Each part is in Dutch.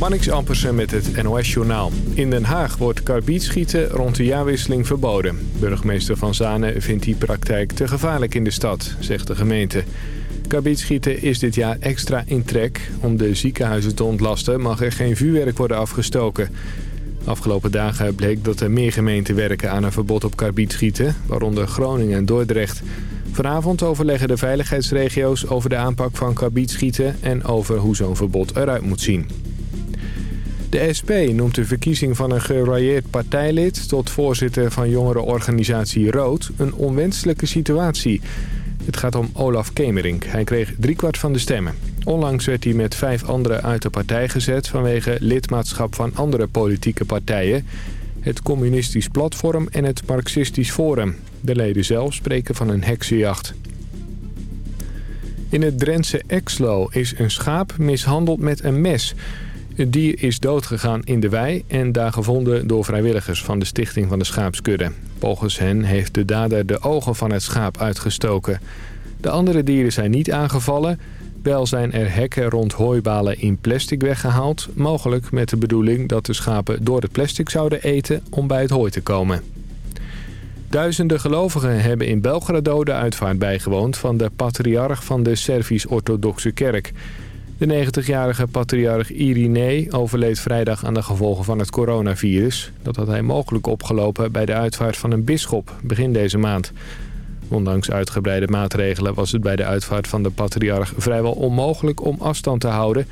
Mannix Ampersen met het NOS-journaal. In Den Haag wordt karbietschieten rond de jaarwisseling verboden. Burgemeester Van Zanen vindt die praktijk te gevaarlijk in de stad, zegt de gemeente. Karbietschieten is dit jaar extra in trek. Om de ziekenhuizen te ontlasten mag er geen vuurwerk worden afgestoken. Afgelopen dagen bleek dat er meer gemeenten werken aan een verbod op karbietschieten... waaronder Groningen en Dordrecht... Vanavond overleggen de veiligheidsregio's over de aanpak van karbietschieten... en over hoe zo'n verbod eruit moet zien. De SP noemt de verkiezing van een gerailleerd partijlid... tot voorzitter van jongerenorganisatie Rood een onwenselijke situatie. Het gaat om Olaf Kemerink. Hij kreeg driekwart van de stemmen. Onlangs werd hij met vijf anderen uit de partij gezet... vanwege lidmaatschap van andere politieke partijen het Communistisch Platform en het Marxistisch Forum. De leden zelf spreken van een heksenjacht. In het Drentse Exlo is een schaap mishandeld met een mes. Het dier is doodgegaan in de wei en daar gevonden door vrijwilligers van de stichting van de schaapskudde. Volgens hen heeft de dader de ogen van het schaap uitgestoken. De andere dieren zijn niet aangevallen... Wel zijn er hekken rond hooibalen in plastic weggehaald. Mogelijk met de bedoeling dat de schapen door het plastic zouden eten om bij het hooi te komen. Duizenden gelovigen hebben in Belgrado de uitvaart bijgewoond van de patriarch van de Servisch-Orthodoxe Kerk. De 90-jarige patriarch Irinee overleed vrijdag aan de gevolgen van het coronavirus. Dat had hij mogelijk opgelopen bij de uitvaart van een bisschop begin deze maand. Ondanks uitgebreide maatregelen was het bij de uitvaart van de patriarch vrijwel onmogelijk om afstand te houden.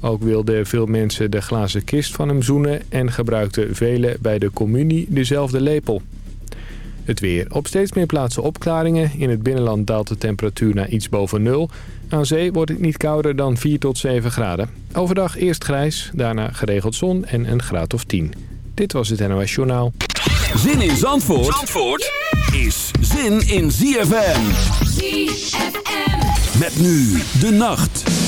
Ook wilden veel mensen de glazen kist van hem zoenen en gebruikten velen bij de communie dezelfde lepel. Het weer. Op steeds meer plaatsen opklaringen. In het binnenland daalt de temperatuur naar iets boven nul. Aan zee wordt het niet kouder dan 4 tot 7 graden. Overdag eerst grijs, daarna geregeld zon en een graad of 10. Dit was het NOS Journaal. Zin in Zandvoort, Zandvoort is zin in ZFM. ZFM. Met nu de nacht.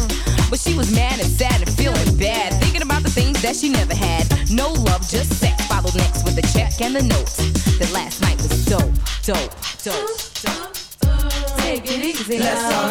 Was mad and sad and feeling bad, thinking about the things that she never had. No love, just sex. Followed next with the check and the note. That last night was dope, dope, dope, dope. Take it easy. Let's talk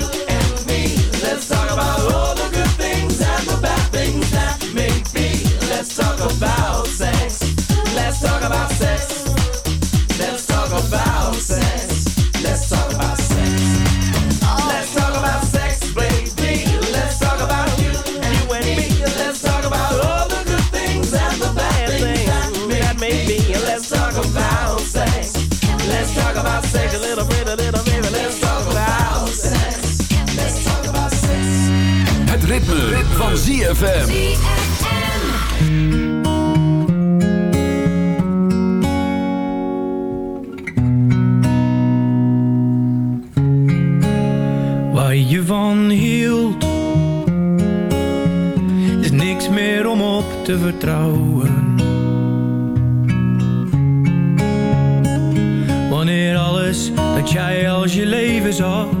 van ZFM. Waar je van hield Is niks meer om op te vertrouwen Wanneer alles dat jij als je leven zag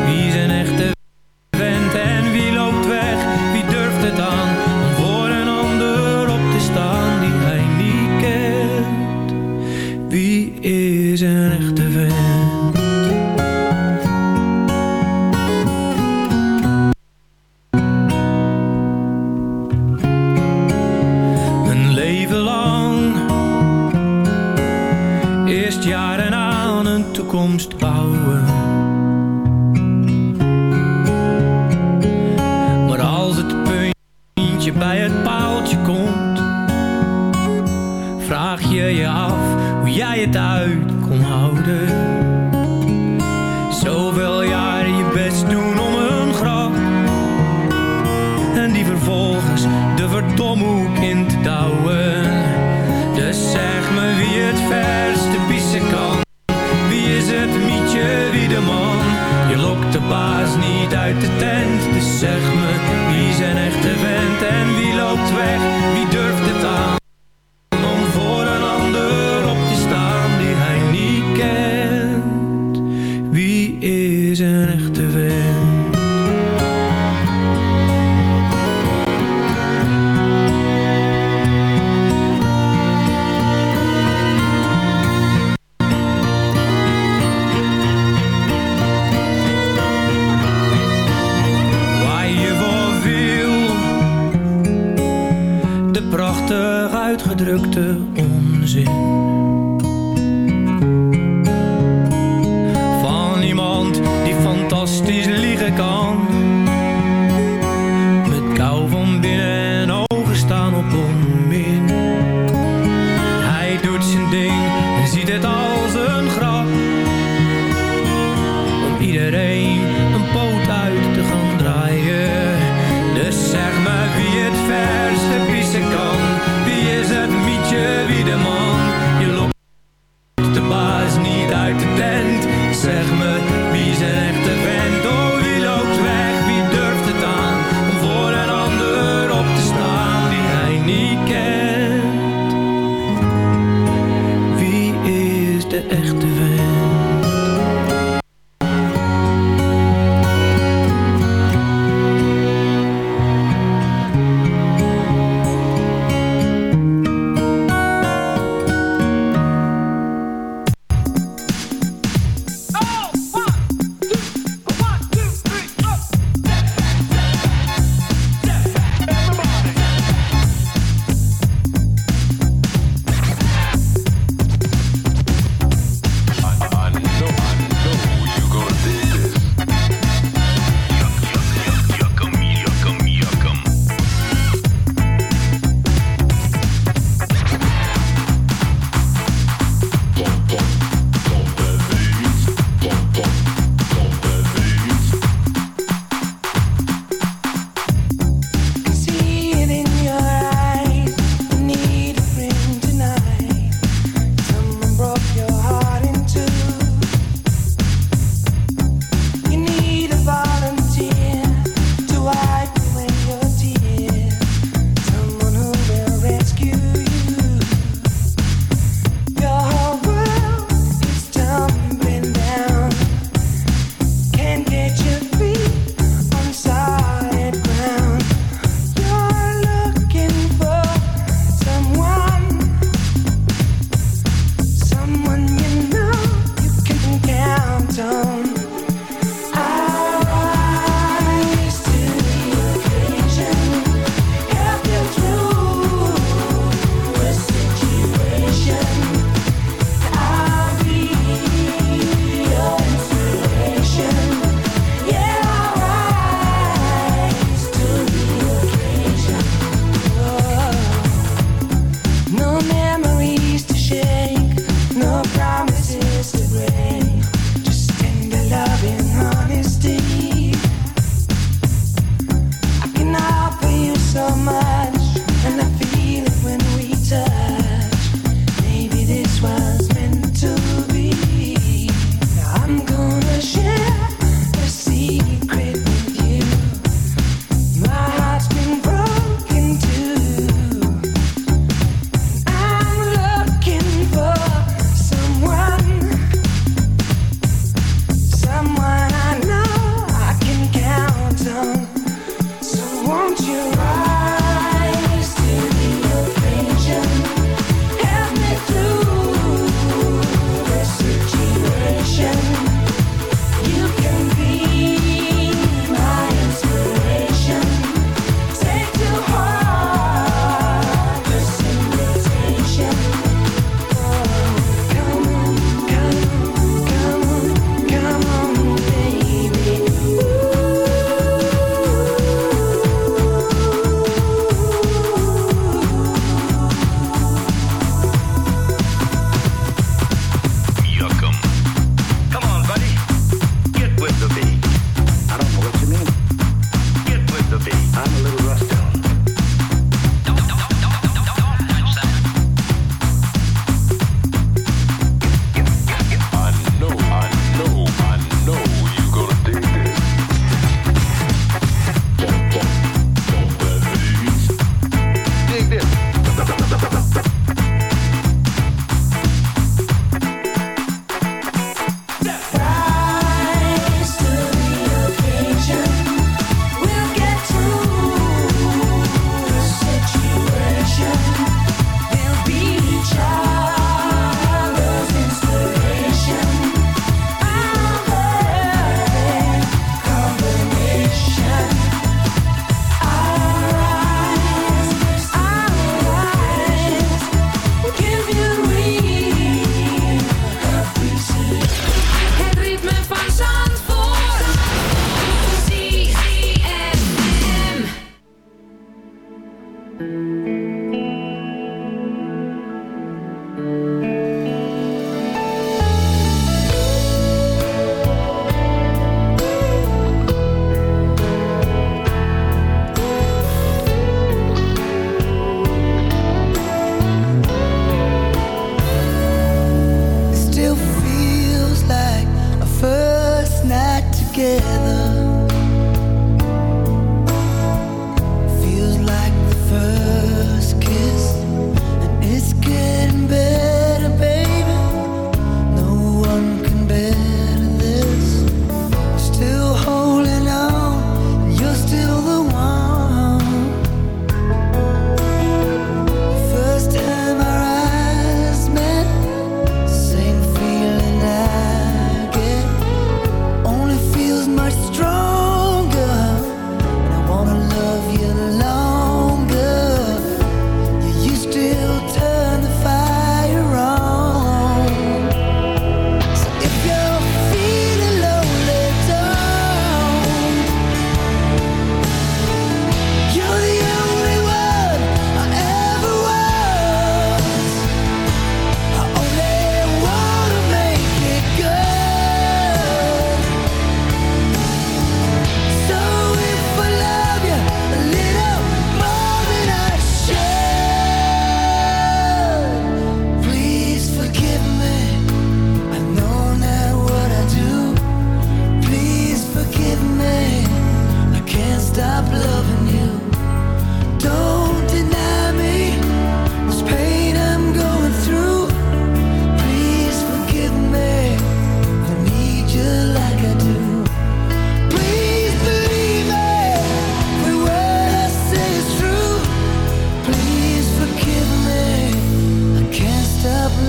uitgedrukte onzin.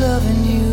loving you.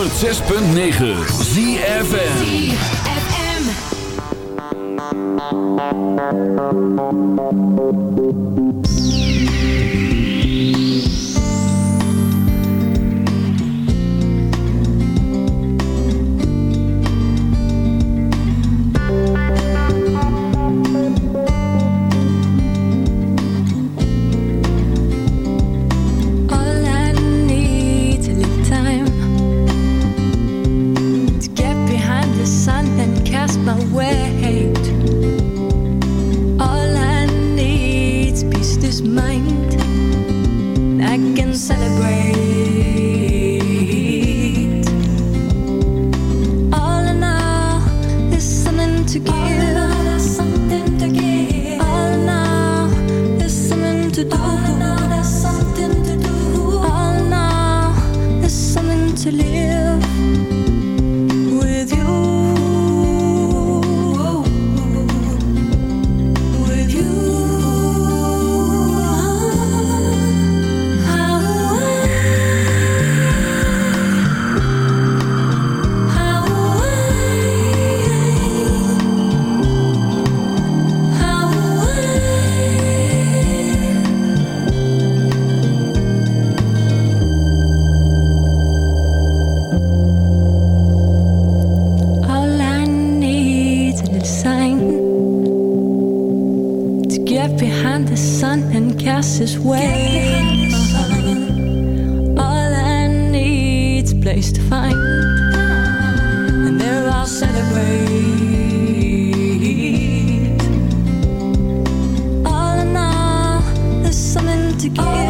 106.9 ZFN Thank my weight. All I need's peace this mind. to give.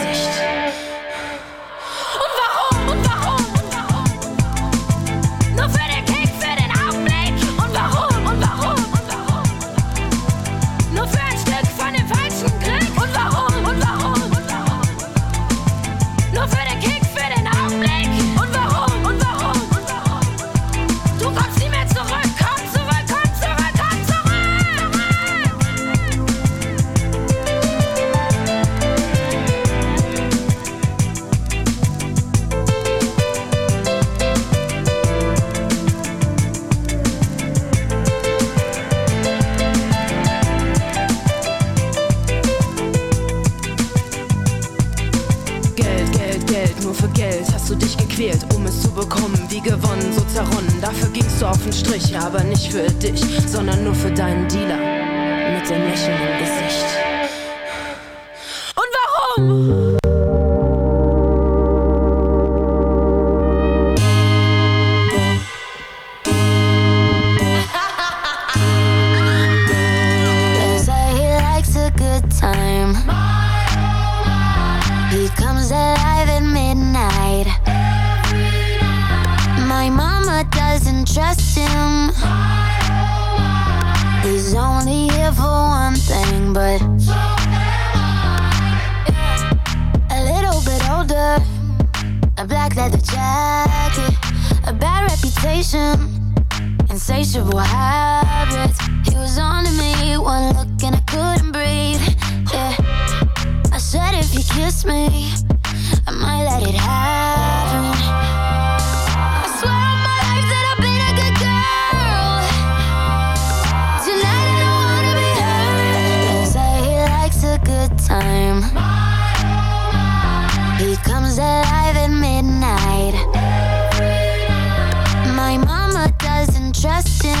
trust in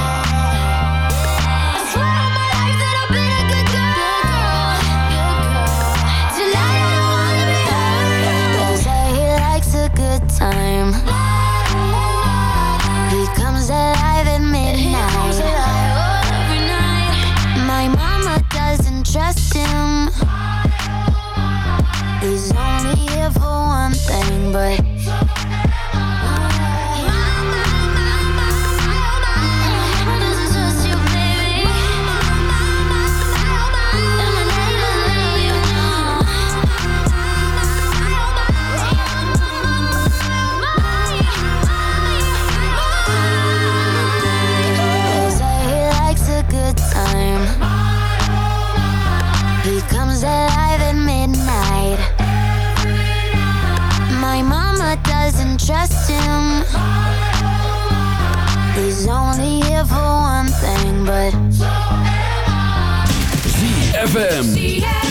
Alive at midnight. My mama doesn't trust him. He's only here for one thing, but him. He's only here for one thing, but so am I. ZFM.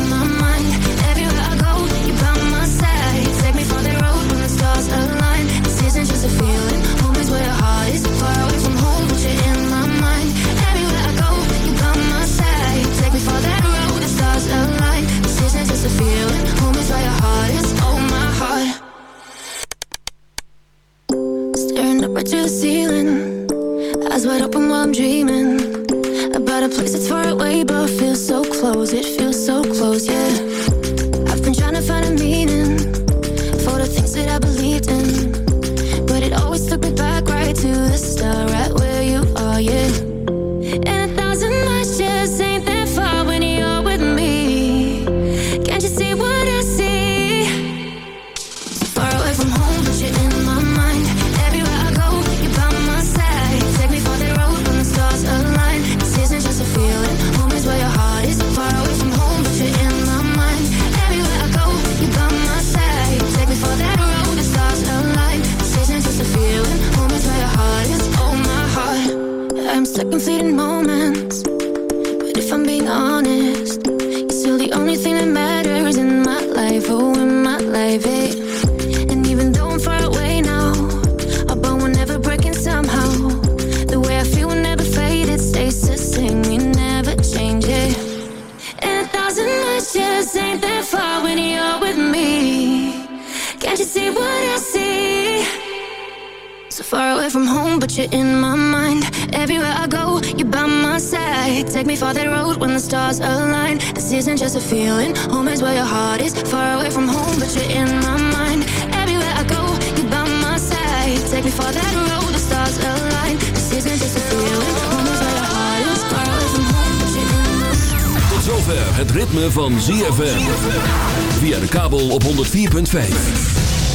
Staring up at your ceiling, eyes wide open while I'm dreaming about a place that's far away but feels so close. It feels so close, yeah. You're in my mind. Everywhere I go, you're by my side. Take me for that road when the stars align. This isn't just a feeling, home is where your heart is. Far away from home, but you're in my mind. Everywhere I go, you're by my side. Take me for that road, the stars align. This isn't just a feeling, home is where your heart is. Far away from home, but you're in my mind. Tot zover het ritme van ZFM. Via de kabel op 104.5.